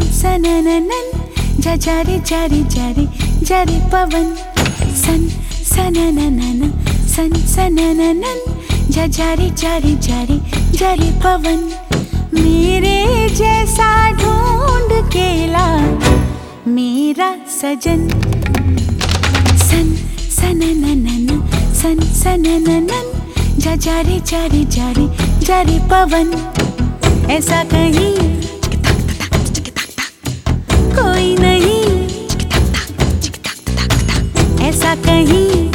सनननन। जा जारे जारे जारे जारे पवन। सन, सनननन सन, सनननन। जा जारे जारे जारे जारे पवन। मेरे जैसा ढूंढ केला, मेरा सजन। सन, सनननन सन, सनननन। जा जारे जारे जारे जारे पवन। ऐसा कहीं ऐसा कहीं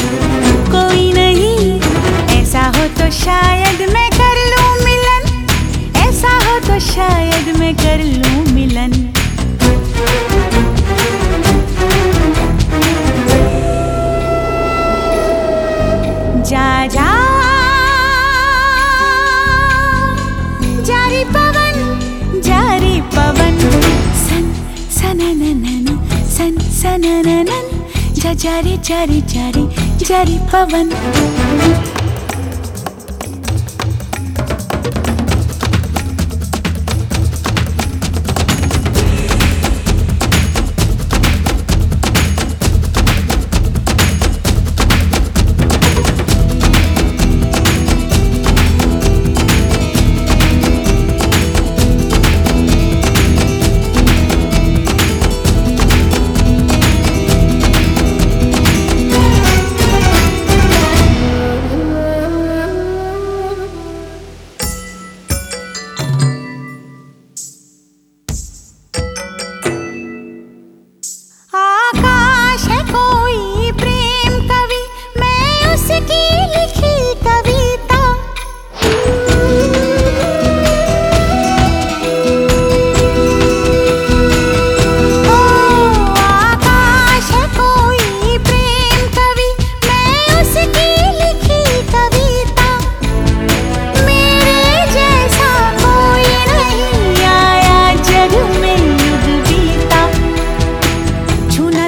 कोई नहीं। ऐसा हो तो शायद मैं कर लूँ मिलन। ऐसा हो तो शायद मैं कर लूँ मिलन। जा जा। जारी पवन जारी पवन। सन सनननन सन सनननन जा जारी जारी जारी चारी पवन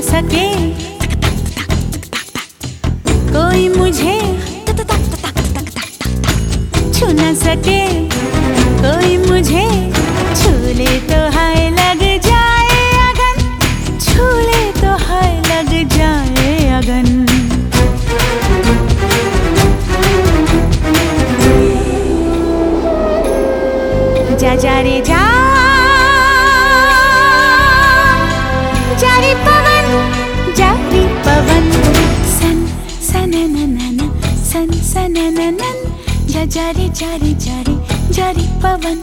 सके। कोई मुझे छू न सके। कोई मुझे छू ले तो हाय लग जाए अगन। छू ले तो हाय लग जाए अगन। जा जा रे, जा। सनननन सन सनननन जा जारी जारी जारी जारी पवन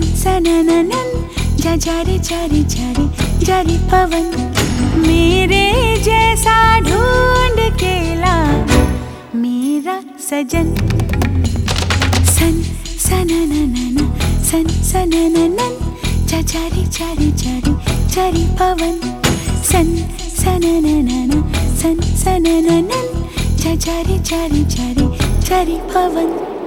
सन सनननन। जा जारी जारी जारी जारी पवन। मेरे जैसा ढूंढ केला मेरा सजन। सन, सनननन। सन, सनननन। जा जारी जारी जारी पवन। सन सन सन सन चरी चरी चरी चरी पवन।